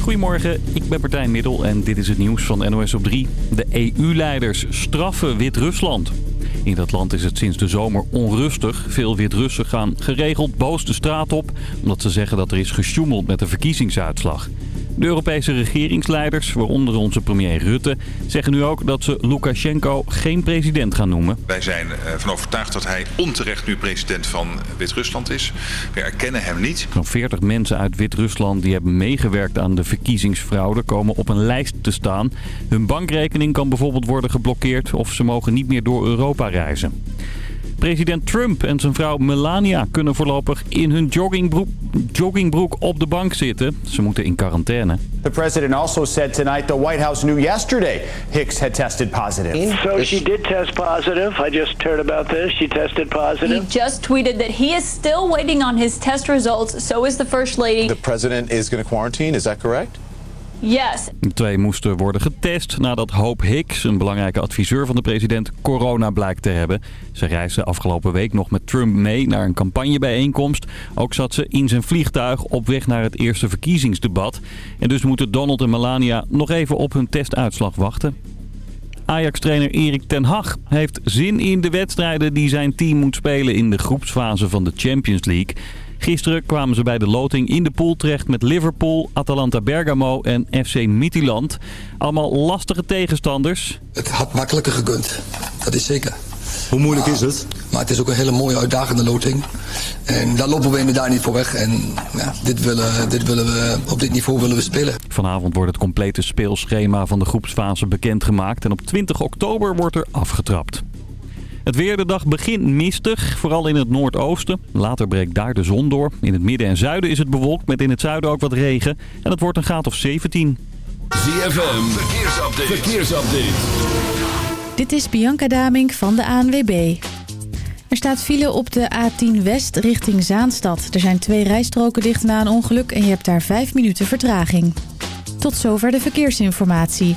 Goedemorgen, ik ben Martijn Middel en dit is het nieuws van NOS op 3. De EU-leiders straffen Wit-Rusland. In dat land is het sinds de zomer onrustig. Veel Wit-Russen gaan geregeld boos de straat op... omdat ze zeggen dat er is gesjoemeld met de verkiezingsuitslag. De Europese regeringsleiders, waaronder onze premier Rutte, zeggen nu ook dat ze Lukashenko geen president gaan noemen. Wij zijn ervan overtuigd dat hij onterecht nu president van Wit-Rusland is. We erkennen hem niet. Zo'n 40 mensen uit Wit-Rusland die hebben meegewerkt aan de verkiezingsfraude komen op een lijst te staan. Hun bankrekening kan bijvoorbeeld worden geblokkeerd of ze mogen niet meer door Europa reizen. President Trump en zijn vrouw Melania kunnen voorlopig in hun joggingbroek, joggingbroek op de bank zitten. Ze moeten in quarantaine. The president also said tonight the White House knew yesterday Hicks had tested positive. So she did test positive. I just heard about this. She tested positive. He just tweeted that he is still waiting on his test results. So is the first lady. The president is going to quarantine, is that correct? Yes. De twee moesten worden getest nadat Hope Hicks, een belangrijke adviseur van de president, corona blijkt te hebben. Ze reisde afgelopen week nog met Trump mee naar een campagnebijeenkomst. Ook zat ze in zijn vliegtuig op weg naar het eerste verkiezingsdebat. En dus moeten Donald en Melania nog even op hun testuitslag wachten. Ajax-trainer Erik ten Hag heeft zin in de wedstrijden die zijn team moet spelen in de groepsfase van de Champions League. Gisteren kwamen ze bij de loting in de pool terecht met Liverpool, Atalanta Bergamo en FC Midtjylland. Allemaal lastige tegenstanders. Het had makkelijker gekund, dat is zeker. Hoe moeilijk is het? Maar het is ook een hele mooie uitdagende loting. En daar lopen we inderdaad niet voor weg. En ja, dit, willen, dit willen we, op dit niveau willen we spelen. Vanavond wordt het complete speelschema van de groepsfase bekendgemaakt. En op 20 oktober wordt er afgetrapt. Het weer de dag begint mistig, vooral in het noordoosten. Later breekt daar de zon door. In het midden en zuiden is het bewolkt met in het zuiden ook wat regen. En het wordt een graad of 17. ZFM, verkeersupdate. verkeersupdate. Dit is Bianca Damink van de ANWB. Er staat file op de A10 West richting Zaanstad. Er zijn twee rijstroken dicht na een ongeluk en je hebt daar vijf minuten vertraging. Tot zover de verkeersinformatie.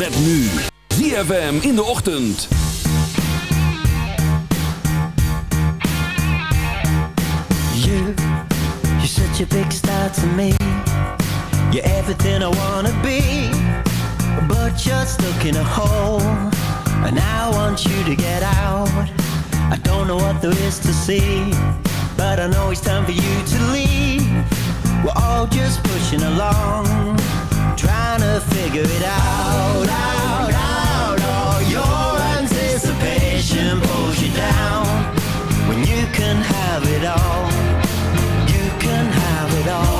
Met nu ZFM in de ochtend. You, you're such a big star to me. You're everything I wanna be. But you're stuck in a hole. And I want you to get out. I don't know what there is to see. But I know it's time for you to leave. We're all just pushing along. Trying to figure it out, out, out. Oh, your anticipation pulls you down. When you can have it all. You can have it all.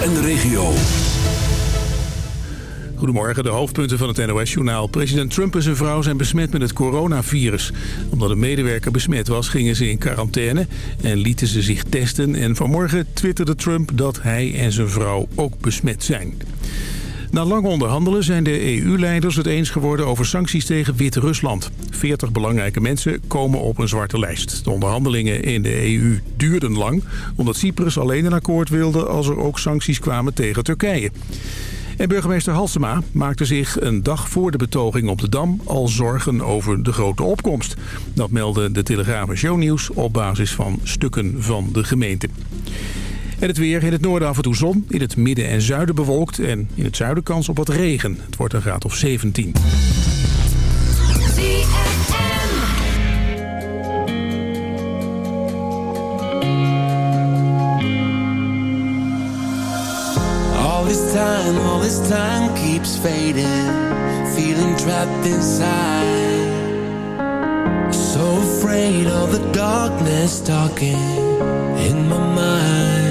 En de regio. Goedemorgen, de hoofdpunten van het NOS-journaal. President Trump en zijn vrouw zijn besmet met het coronavirus. Omdat een medewerker besmet was, gingen ze in quarantaine en lieten ze zich testen. En vanmorgen twitterde Trump dat hij en zijn vrouw ook besmet zijn. Na lang onderhandelen zijn de EU-leiders het eens geworden over sancties tegen Wit-Rusland. 40 belangrijke mensen komen op een zwarte lijst. De onderhandelingen in de EU duurden lang, omdat Cyprus alleen een akkoord wilde als er ook sancties kwamen tegen Turkije. En burgemeester Halsema maakte zich een dag voor de betoging op de Dam al zorgen over de grote opkomst. Dat meldde de Telegraaf en Shownieuws op basis van stukken van de gemeente. En het weer in het noorden af en toe zon, in het midden en zuiden bewolkt en in het zuiden kans op wat regen. Het wordt een graad of 17. All this time, all this time keeps fading. Feeling trapped inside. So afraid of the darkness talking in my mind.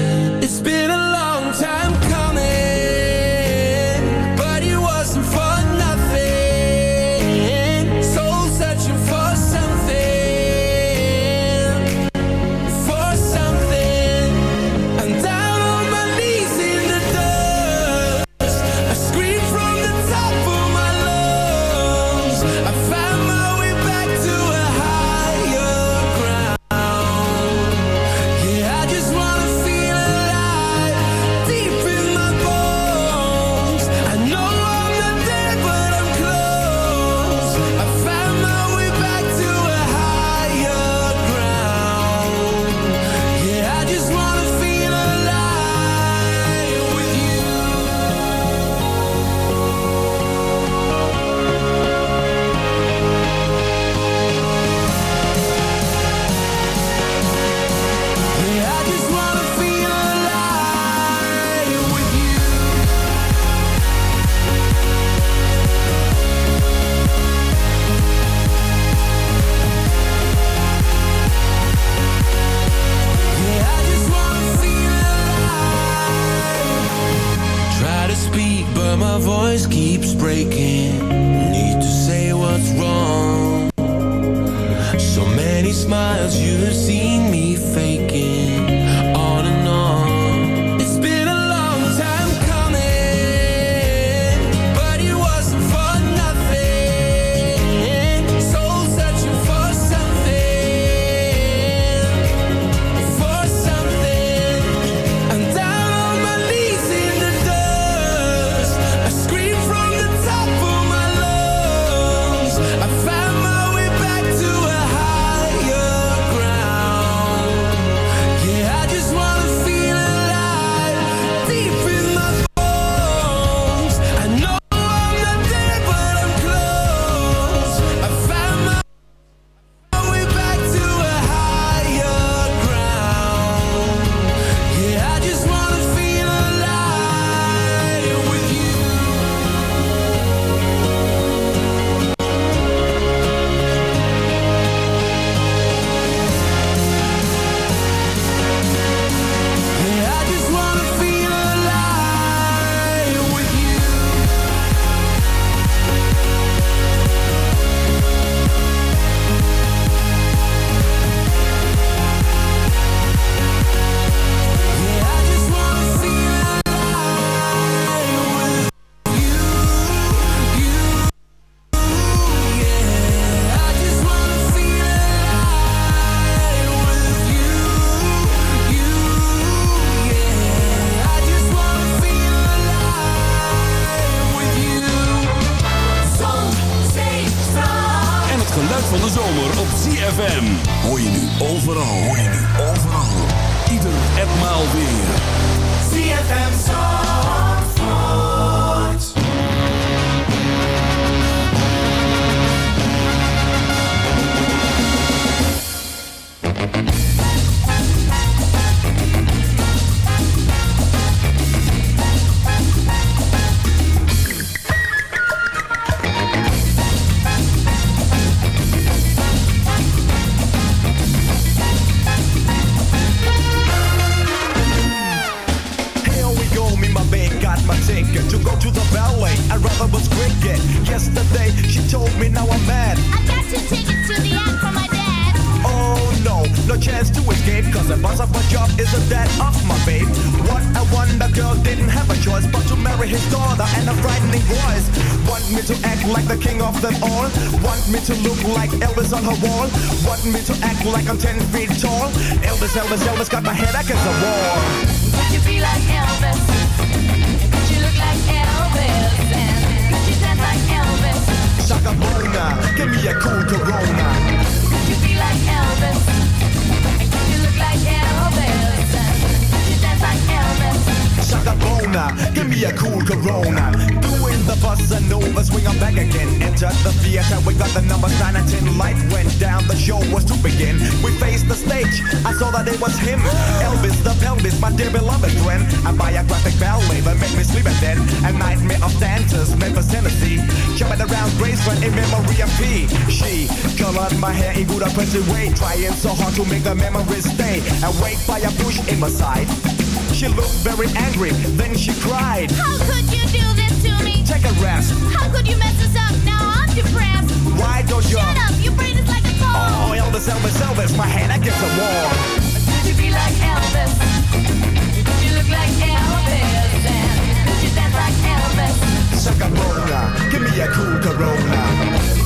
easy way. Trying so hard to make the memories stay. Awake by a bush in my side. She looked very angry, then she cried. How could you do this to me? Take a rest. How could you mess us up? Now I'm depressed. Why don't you? Shut up, your brain is like a phone. Oh, Elvis, Elvis, Elvis, my hand against the wall. Could you be like Elvis? Could you look like Elvis? And could you dance like Elvis? Suck a Give me a cool Corona.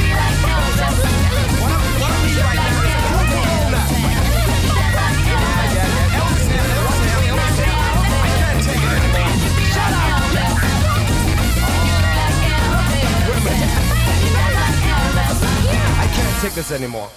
take this anymore.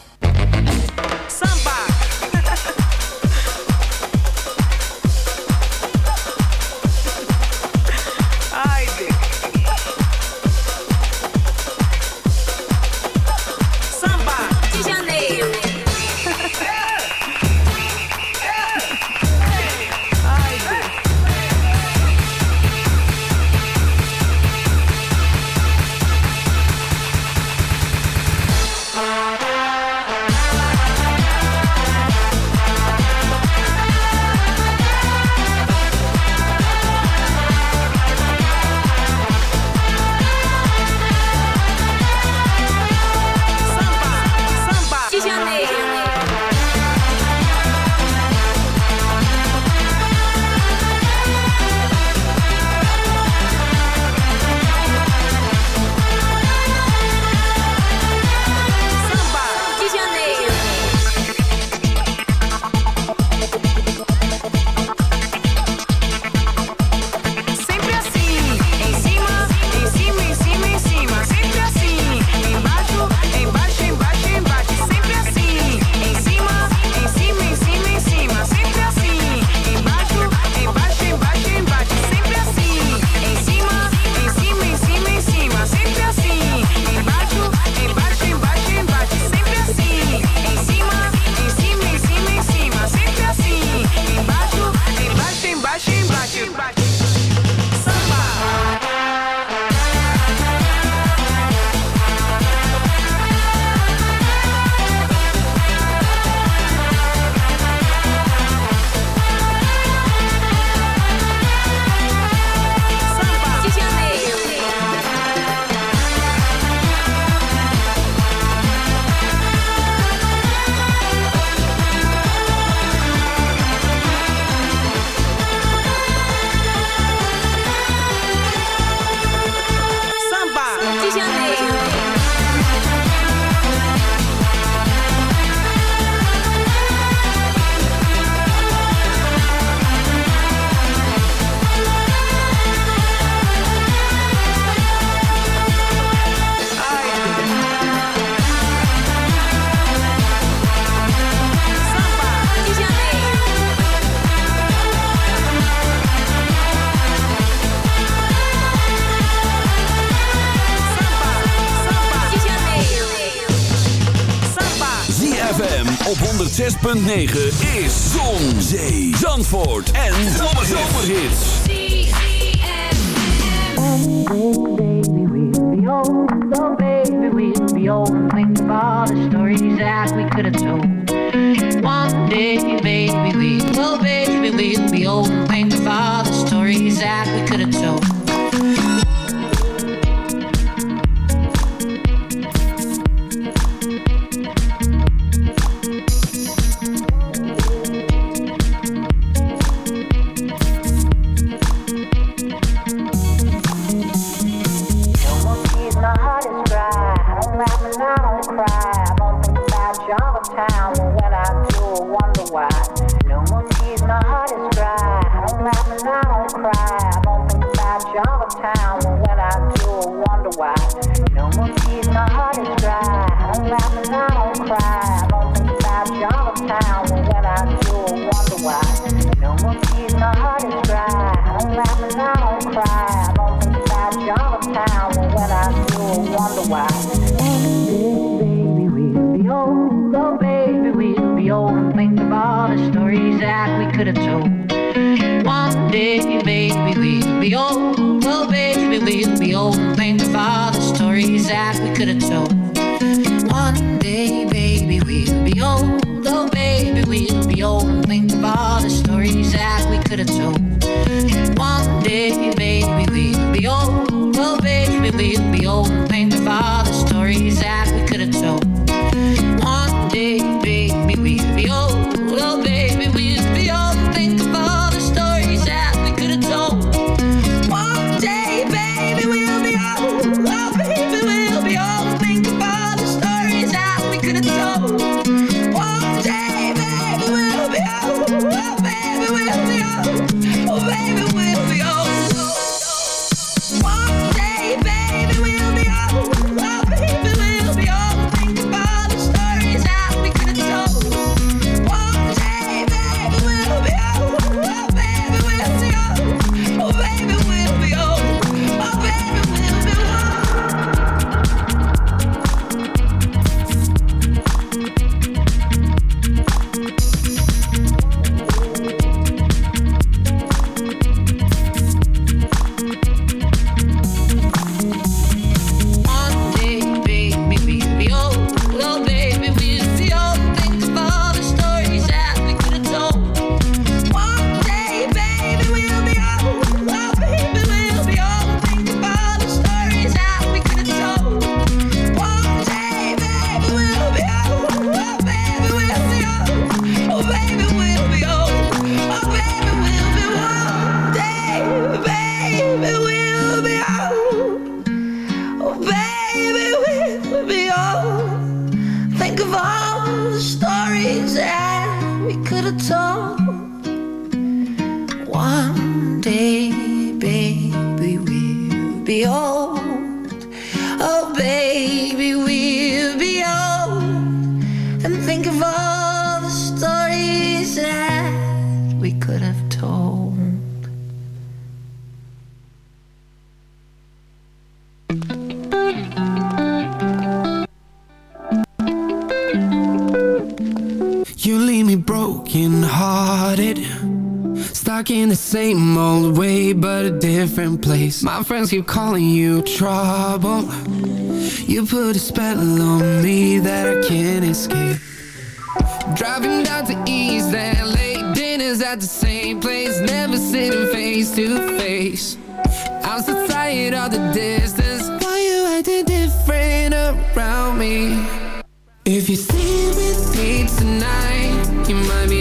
9 is Zon, Zee, cry. My friends keep calling you trouble. You put a spell on me that I can't escape. Driving down to East LA Dinner's at the same place Never sitting face to face. I'm so tired of the distance. Why you acting different around me? If you stay with me tonight You might be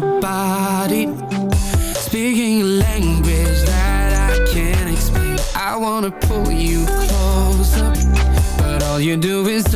my body. Speaking a language that I can't explain. I wanna pull you close up But all you do is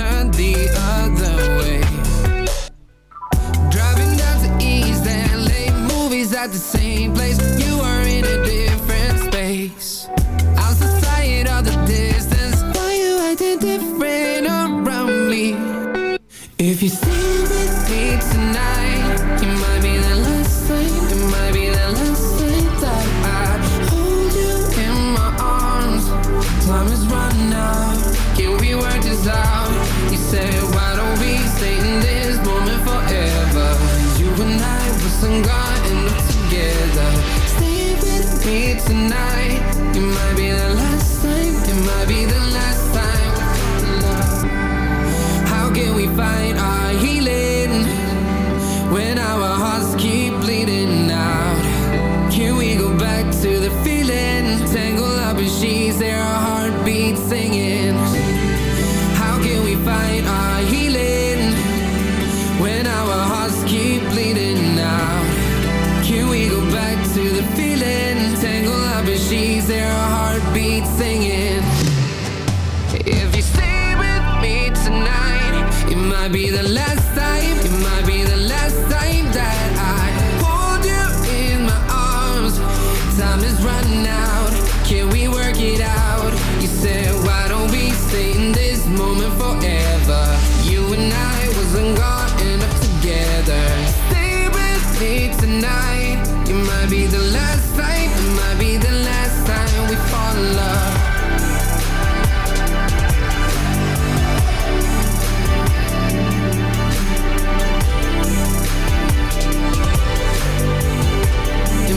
Got gone together. Stay with me tonight. You might be the last time, it might be the last time we fall in love.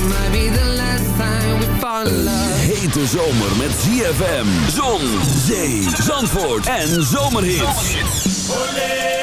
Might be the last time we fall in love. Hete zomer met ZFM, zon, zee, zandvoort en zomerhits. Olé.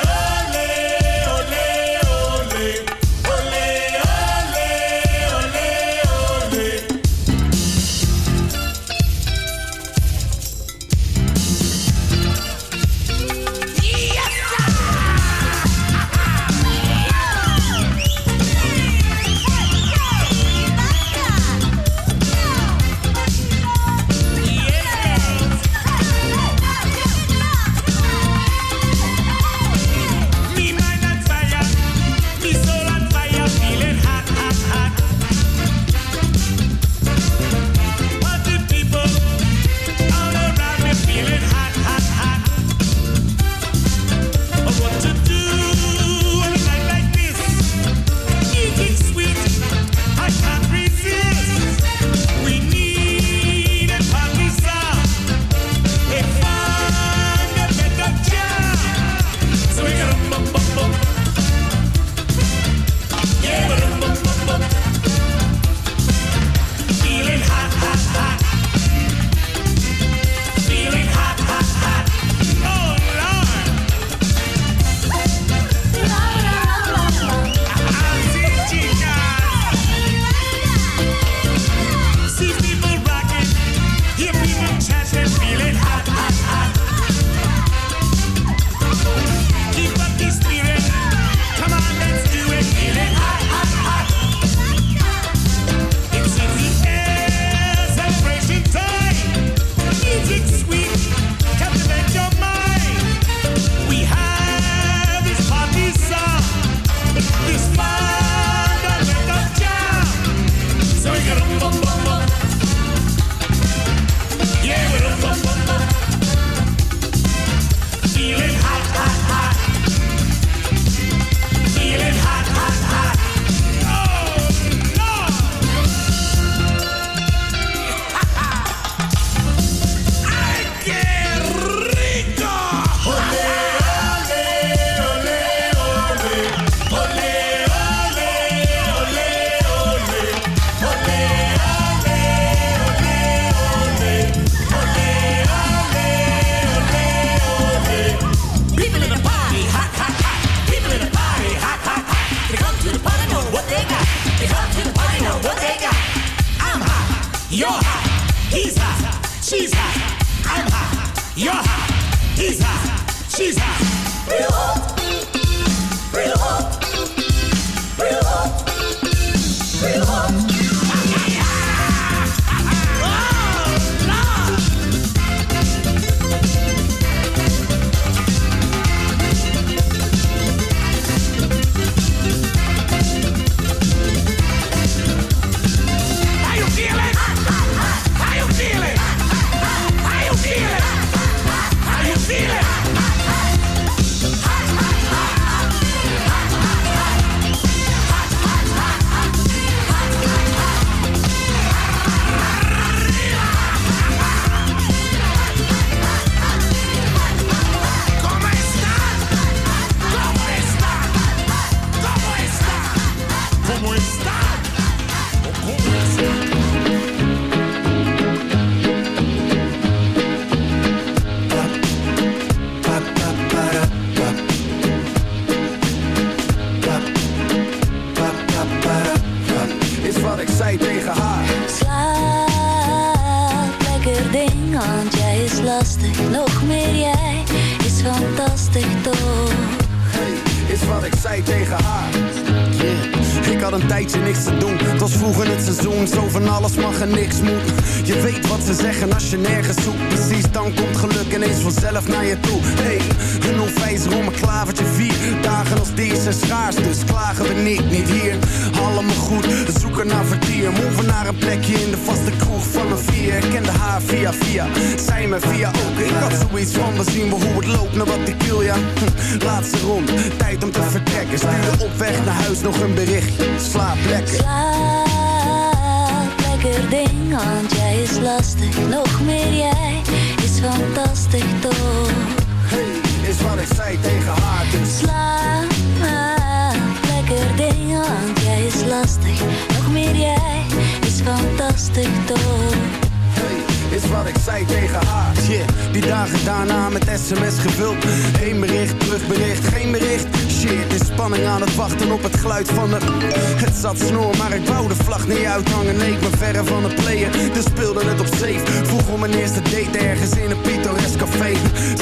Nee, ik ben verre van het playen, dus speelde het op safe. Vroeg om mijn eerste date ergens in een pittoresk café.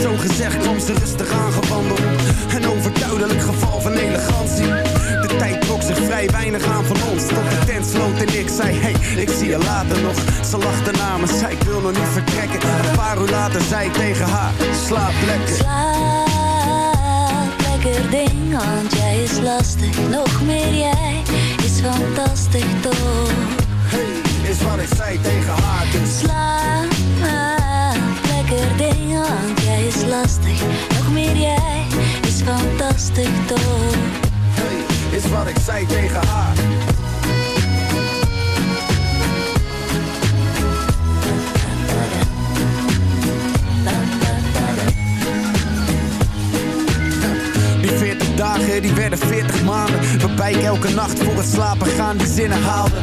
Zo gezegd kwam ze rustig aangewandeld. Een overduidelijk geval van elegantie. De tijd trok zich vrij weinig aan van ons. Tot de tent sloot en ik zei, hey, ik zie je later nog. Ze lachte na me, zei ik wil nog niet vertrekken. Een paar uur later zei ik tegen haar, slaap lekker. Slaap lekker ding, want jij is lastig. Nog meer jij is fantastisch toch? Is wat ik zei tegen haar, dus Slaap lekker ding, want jij is lastig. Nog meer jij is fantastisch toch? hey, is wat ik zei tegen haar. Die 40 dagen, die werden 40 maanden. Waarbij ik elke nacht voor het slapen gaan die zinnen haalde.